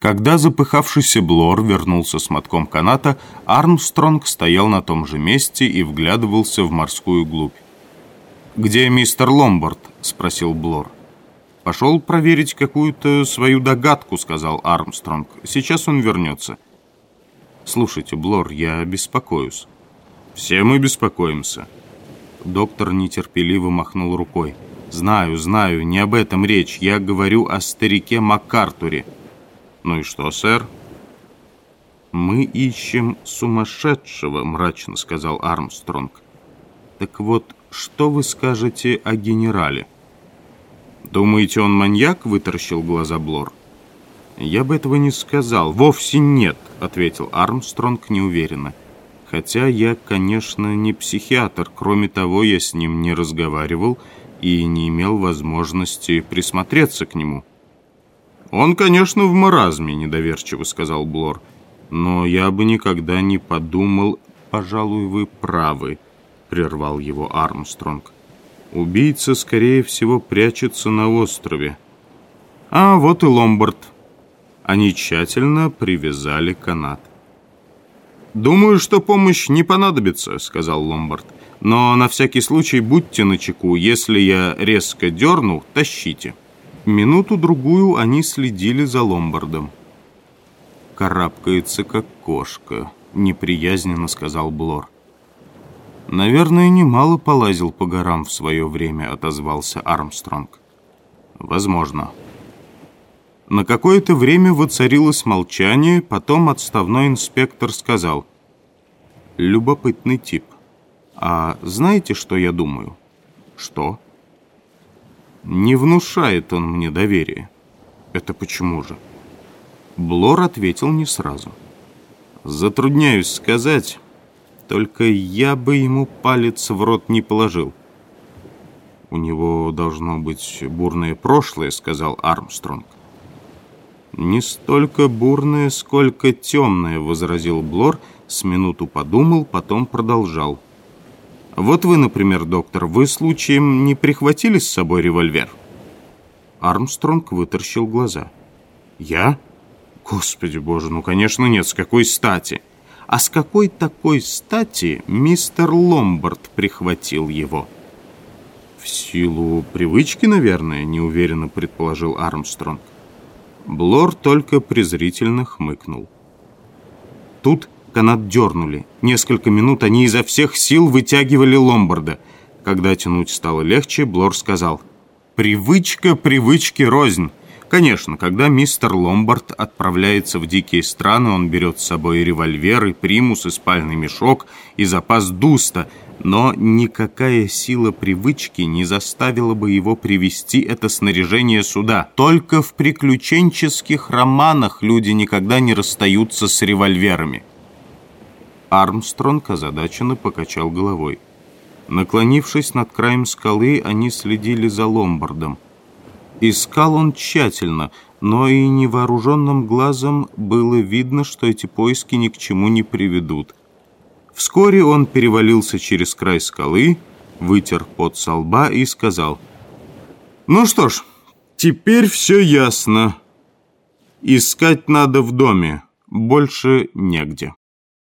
Когда запыхавшийся Блор вернулся с мотком каната, Армстронг стоял на том же месте и вглядывался в морскую глубь. «Где мистер Ломбард?» — спросил Блор. «Пошел проверить какую-то свою догадку», — сказал Армстронг. «Сейчас он вернется». «Слушайте, Блор, я беспокоюсь». «Все мы беспокоимся». Доктор нетерпеливо махнул рукой. «Знаю, знаю, не об этом речь. Я говорю о старике МакАртуре». «Ну и что, сэр?» «Мы ищем сумасшедшего», — мрачно сказал Армстронг. «Так вот, что вы скажете о генерале?» «Думаете, он маньяк?» — вытаращил глаза Блор. «Я бы этого не сказал. Вовсе нет», — ответил Армстронг неуверенно. «Хотя я, конечно, не психиатр. Кроме того, я с ним не разговаривал и не имел возможности присмотреться к нему». «Он, конечно, в маразме», — недоверчиво сказал Блор. «Но я бы никогда не подумал...» «Пожалуй, вы правы», — прервал его Армстронг. «Убийца, скорее всего, прячется на острове». «А вот и Ломбард». Они тщательно привязали канат. «Думаю, что помощь не понадобится», — сказал Ломбард. «Но на всякий случай будьте начеку. Если я резко дерну, тащите». Минуту-другую они следили за ломбардом. «Карабкается, как кошка», — неприязненно сказал Блор. «Наверное, немало полазил по горам в свое время», — отозвался Армстронг. «Возможно». На какое-то время воцарилось молчание, потом отставной инспектор сказал. «Любопытный тип. А знаете, что я думаю?» «Что?» Не внушает он мне доверия. Это почему же? Блор ответил не сразу. Затрудняюсь сказать, только я бы ему палец в рот не положил. У него должно быть бурное прошлое, сказал Армстронг. «Не столько бурное, сколько темное», — возразил Блор, с минуту подумал, потом продолжал. Вот вы, например, доктор, вы случаем не прихватили с собой револьвер?» Армстронг выторщил глаза. «Я? Господи боже, ну, конечно, нет. С какой стати?» «А с какой такой стати мистер Ломбард прихватил его?» «В силу привычки, наверное», — неуверенно предположил Армстронг. Блор только презрительно хмыкнул. Тут канат дернули. Несколько минут они изо всех сил вытягивали ломбарда. Когда тянуть стало легче, Блор сказал, «Привычка привычки рознь». Конечно, когда мистер Ломбард отправляется в дикие страны, он берет с собой и револьвер, и примус, и спальный мешок, и запас дуста, но никакая сила привычки не заставила бы его привести это снаряжение сюда. Только в приключенческих романах люди никогда не расстаются с револьверами. Армстронг озадаченно покачал головой. Наклонившись над краем скалы, они следили за ломбардом. Искал он тщательно, но и невооруженным глазом было видно, что эти поиски ни к чему не приведут. Вскоре он перевалился через край скалы, вытер пот со лба и сказал, «Ну что ж, теперь все ясно. Искать надо в доме, больше негде».